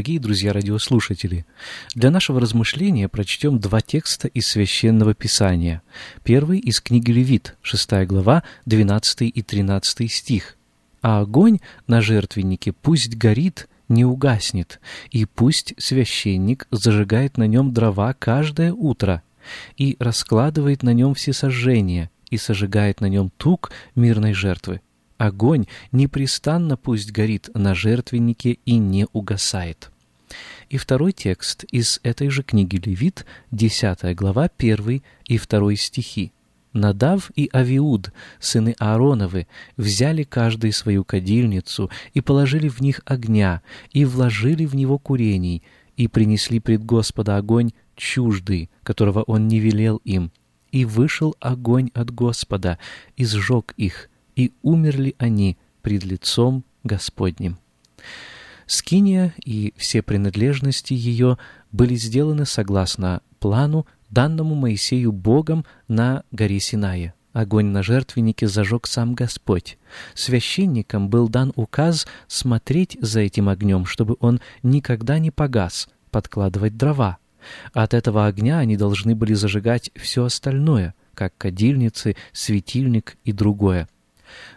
Дорогие друзья-радиослушатели, для нашего размышления прочтем два текста из Священного Писания. Первый из книги Левит, 6 глава, 12 и 13 стих. «А огонь на жертвеннике пусть горит, не угаснет, и пусть священник зажигает на нем дрова каждое утро, и раскладывает на нем все сожжения, и сожигает на нем тук мирной жертвы огонь непрестанно пусть горит на жертвеннике и не угасает. И второй текст из этой же книги Левит, 10 глава, 1 и 2 стихи. Надав и Авиуд, сыны Аароновы, взяли каждый свою кадильницу и положили в них огня, и вложили в него курений, и принесли пред Господа огонь чуждый, которого он не велел им. И вышел огонь от Господа, и сжег их, и умерли они пред лицом Господним. Скиния и все принадлежности ее были сделаны согласно плану, данному Моисею Богом на горе Синае. Огонь на жертвеннике зажег сам Господь. Священникам был дан указ смотреть за этим огнем, чтобы он никогда не погас, подкладывать дрова. От этого огня они должны были зажигать все остальное, как кадильницы, светильник и другое.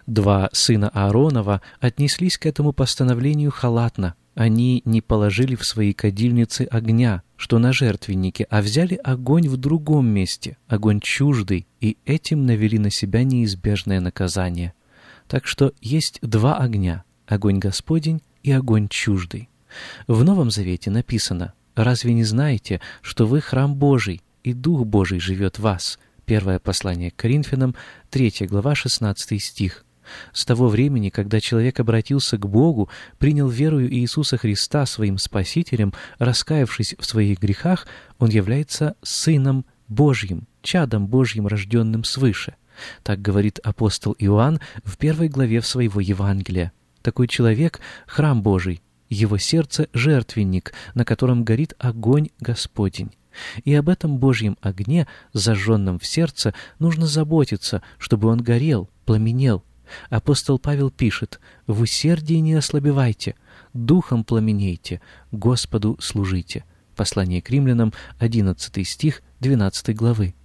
Два сына Ааронова отнеслись к этому постановлению халатно. Они не положили в свои кадильницы огня, что на жертвеннике, а взяли огонь в другом месте, огонь чуждый, и этим навели на себя неизбежное наказание. Так что есть два огня — огонь Господень и огонь чуждый. В Новом Завете написано «Разве не знаете, что вы храм Божий, и Дух Божий живет в вас?» Первое послание к Коринфянам, 3 глава, 16 стих. С того времени, когда человек обратился к Богу, принял верою Иисуса Христа своим Спасителем, раскаявшись в своих грехах, он является Сыном Божьим, чадом Божьим, рожденным свыше. Так говорит апостол Иоанн в первой главе своего Евангелия. Такой человек — храм Божий, его сердце — жертвенник, на котором горит огонь Господень. И об этом Божьем огне, зажженном в сердце, нужно заботиться, чтобы он горел, пламенел. Апостол Павел пишет «В усердии не ослабевайте, духом пламенейте, Господу служите». Послание к римлянам, 11 стих 12 главы.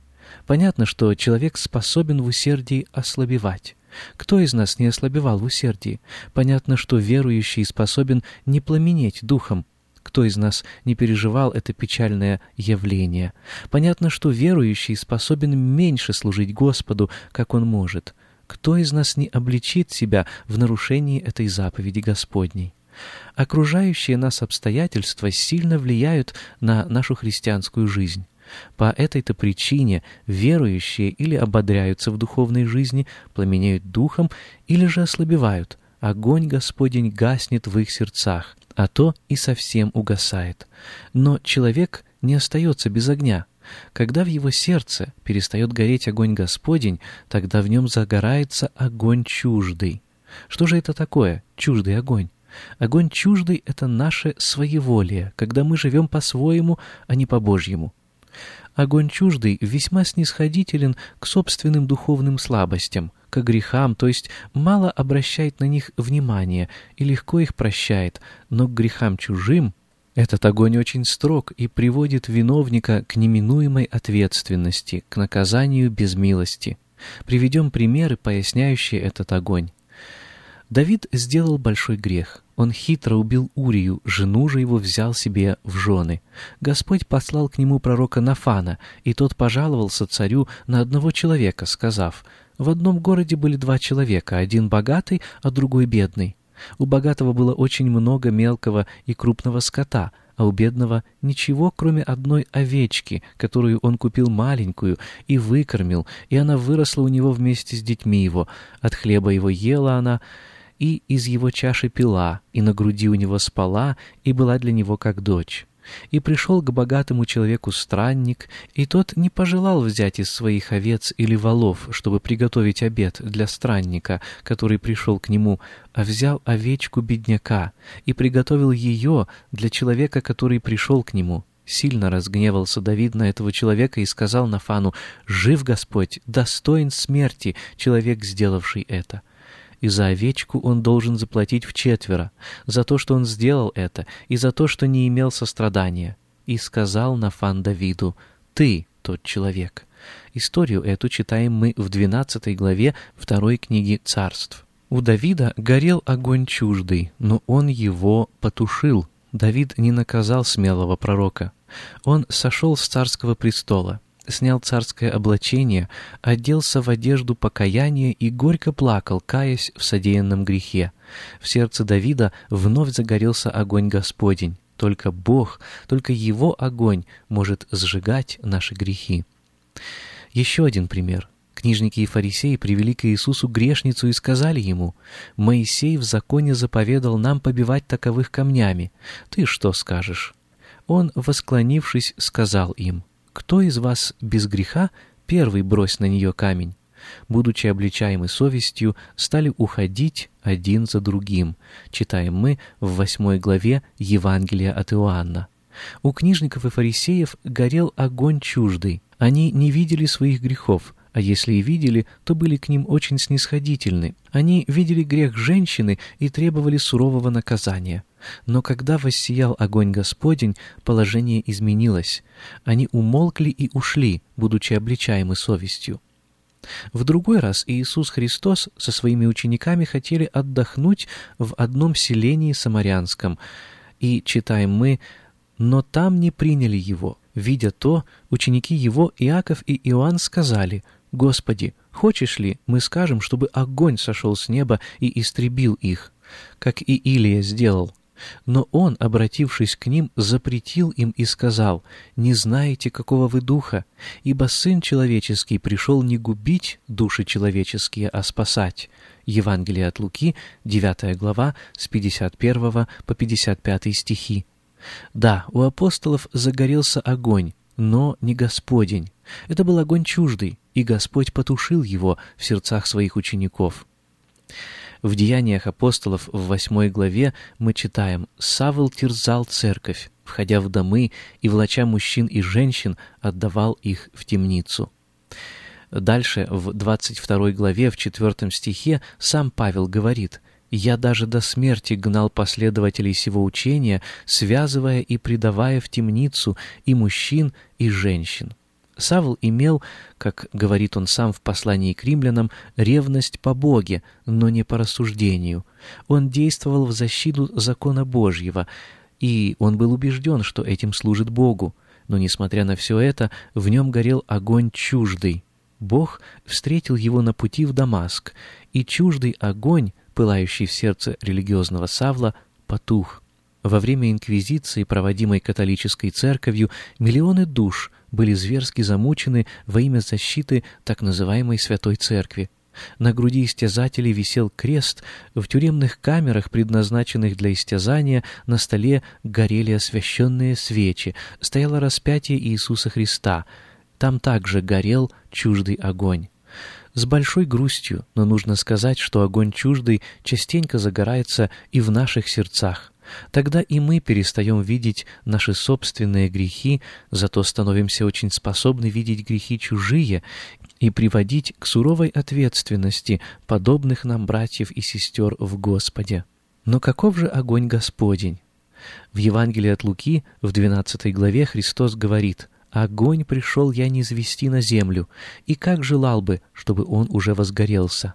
Понятно, что человек способен в усердии ослабевать. Кто из нас не ослабевал в усердии? Понятно, что верующий способен не пламенеть духом, кто из нас не переживал это печальное явление? Понятно, что верующий способен меньше служить Господу, как он может. Кто из нас не обличит себя в нарушении этой заповеди Господней? Окружающие нас обстоятельства сильно влияют на нашу христианскую жизнь. По этой-то причине верующие или ободряются в духовной жизни, пламенеют духом, или же ослабевают. Огонь Господень гаснет в их сердцах а то и совсем угасает. Но человек не остается без огня. Когда в его сердце перестает гореть огонь Господень, тогда в нем загорается огонь чуждый. Что же это такое, чуждый огонь? Огонь чуждый — это наше своеволие, когда мы живем по-своему, а не по-божьему. Огонь чуждый весьма снисходителен к собственным духовным слабостям, к грехам, то есть мало обращает на них внимания и легко их прощает, но к грехам чужим Этот огонь очень строг и приводит виновника к неминуемой ответственности, к наказанию без милости. Приведем примеры, поясняющие этот огонь. Давид сделал большой грех. Он хитро убил Урию, жену же его взял себе в жены. Господь послал к нему пророка Нафана, и тот пожаловался царю на одного человека, сказав, «В одном городе были два человека, один богатый, а другой бедный. У богатого было очень много мелкого и крупного скота, а у бедного ничего, кроме одной овечки, которую он купил маленькую и выкормил, и она выросла у него вместе с детьми его. От хлеба его ела она, и из его чаши пила, и на груди у него спала, и была для него как дочь. И пришел к богатому человеку странник, и тот не пожелал взять из своих овец или волов, чтобы приготовить обед для странника, который пришел к нему, а взял овечку бедняка и приготовил ее для человека, который пришел к нему. Сильно разгневался Давид на этого человека и сказал Нафану, «Жив Господь, достоин смерти человек, сделавший это» и за овечку он должен заплатить в четверо, за то, что он сделал это, и за то, что не имел сострадания. И сказал Нафан Давиду, «Ты тот человек». Историю эту читаем мы в 12 главе второй книги царств. У Давида горел огонь чуждый, но он его потушил. Давид не наказал смелого пророка. Он сошел с царского престола снял царское облачение, оделся в одежду покаяния и горько плакал, каясь в содеянном грехе. В сердце Давида вновь загорелся огонь Господень. Только Бог, только Его огонь может сжигать наши грехи. Еще один пример. Книжники и фарисеи привели к Иисусу грешницу и сказали ему, «Моисей в законе заповедал нам побивать таковых камнями. Ты что скажешь?» Он, восклонившись, сказал им, кто из вас без греха, первый брось на нее камень. Будучи обличаемы совестью, стали уходить один за другим, читаем мы в восьмой главе Евангелия от Иоанна. У книжников и фарисеев горел огонь чуждый. Они не видели своих грехов, а если и видели, то были к ним очень снисходительны. Они видели грех женщины и требовали сурового наказания. Но когда воссиял огонь Господень, положение изменилось. Они умолкли и ушли, будучи обличаемы совестью. В другой раз Иисус Христос со своими учениками хотели отдохнуть в одном селении самарянском, и, читаем мы, «но там не приняли Его». Видя то, ученики Его, Иаков и Иоанн, сказали, «Господи, хочешь ли, мы скажем, чтобы огонь сошел с неба и истребил их, как и Илия сделал?» Но он, обратившись к ним, запретил им и сказал, «Не знаете, какого вы духа, ибо Сын Человеческий пришел не губить души человеческие, а спасать». Евангелие от Луки, 9 глава, с 51 по 55 стихи. Да, у апостолов загорелся огонь, но не Господень. Это был огонь чуждый, и Господь потушил его в сердцах своих учеников. В Деяниях апостолов в восьмой главе мы читаем «Савл терзал церковь, входя в домы и, влача мужчин и женщин, отдавал их в темницу». Дальше, в 22 главе, в 4 стихе, сам Павел говорит «Я даже до смерти гнал последователей сего учения, связывая и предавая в темницу и мужчин, и женщин». Савл имел, как говорит он сам в послании к римлянам, ревность по Боге, но не по рассуждению. Он действовал в защиту закона Божьего, и он был убежден, что этим служит Богу. Но, несмотря на все это, в нем горел огонь чуждый. Бог встретил его на пути в Дамаск, и чуждый огонь, пылающий в сердце религиозного Савла, потух. Во время инквизиции, проводимой католической церковью, миллионы душ были зверски замучены во имя защиты так называемой Святой Церкви. На груди истязателей висел крест, в тюремных камерах, предназначенных для истязания, на столе горели освященные свечи, стояло распятие Иисуса Христа. Там также горел чуждый огонь. С большой грустью, но нужно сказать, что огонь чуждый частенько загорается и в наших сердцах. Тогда и мы перестаем видеть наши собственные грехи, зато становимся очень способны видеть грехи чужие и приводить к суровой ответственности подобных нам братьев и сестер в Господе. Но каков же огонь Господень? В Евангелии от Луки в 12 главе Христос говорит «Огонь пришел я не звести на землю, и как желал бы, чтобы он уже возгорелся».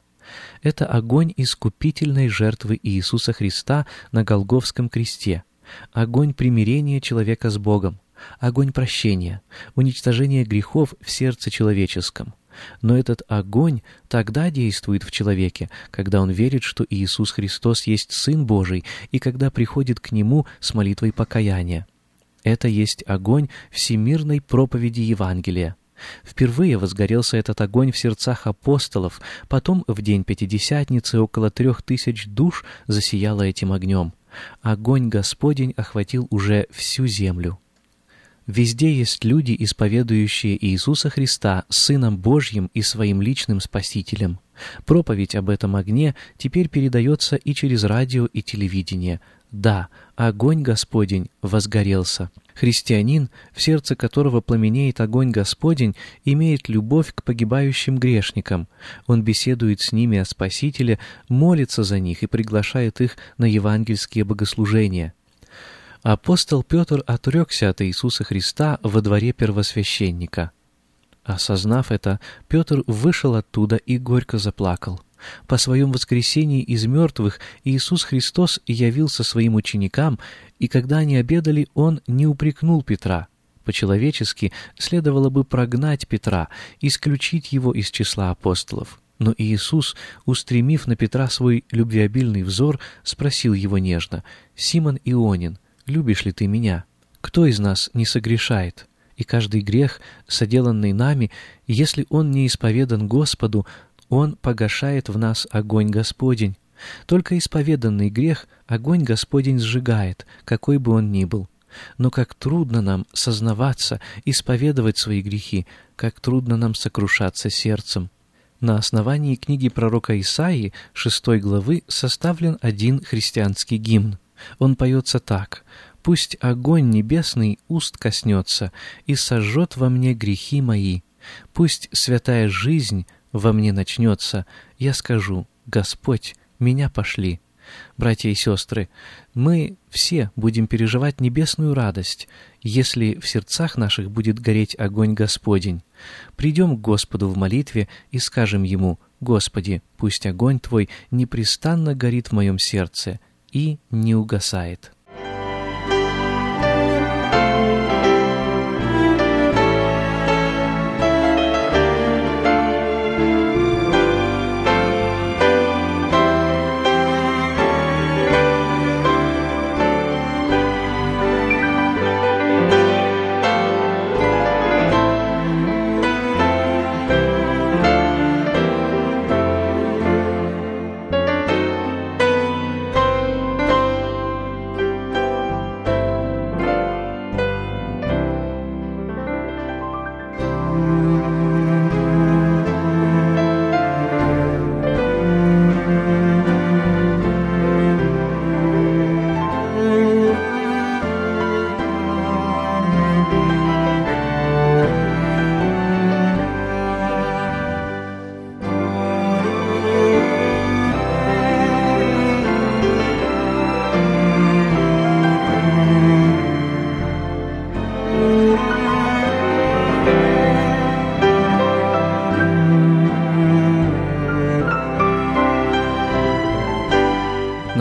Это огонь искупительной жертвы Иисуса Христа на Голговском кресте, огонь примирения человека с Богом, огонь прощения, уничтожения грехов в сердце человеческом. Но этот огонь тогда действует в человеке, когда он верит, что Иисус Христос есть Сын Божий, и когда приходит к Нему с молитвой покаяния. Это есть огонь всемирной проповеди Евангелия. Впервые возгорелся этот огонь в сердцах апостолов, потом в день Пятидесятницы около трех тысяч душ засияло этим огнем. Огонь Господень охватил уже всю землю. Везде есть люди, исповедующие Иисуса Христа Сыном Божьим и своим личным Спасителем. Проповедь об этом огне теперь передается и через радио и телевидение. Да, огонь Господень возгорелся. Христианин, в сердце которого пламенеет огонь Господень, имеет любовь к погибающим грешникам. Он беседует с ними о Спасителе, молится за них и приглашает их на евангельские богослужения. Апостол Петр отрекся от Иисуса Христа во дворе первосвященника. Осознав это, Петр вышел оттуда и горько заплакал. По своем воскресении из мертвых Иисус Христос явился своим ученикам, и когда они обедали, Он не упрекнул Петра. По-человечески следовало бы прогнать Петра, исключить его из числа апостолов. Но Иисус, устремив на Петра свой любвеобильный взор, спросил его нежно, «Симон Ионин, любишь ли ты меня? Кто из нас не согрешает? И каждый грех, соделанный нами, если он не исповедан Господу, он погашает в нас огонь Господень. Только исповеданный грех огонь Господень сжигает, какой бы он ни был. Но как трудно нам сознаваться, исповедовать свои грехи, как трудно нам сокрушаться сердцем. На основании книги пророка Исаии, шестой главы, составлен один христианский гимн. Он поется так «Пусть огонь небесный уст коснется и сожжет во мне грехи мои. Пусть святая жизнь во мне начнется, я скажу, Господь, меня пошли». Братья и сестры, мы все будем переживать небесную радость, если в сердцах наших будет гореть огонь Господень. Придем к Господу в молитве и скажем Ему, «Господи, пусть огонь Твой непрестанно горит в моем сердце, и не угасает.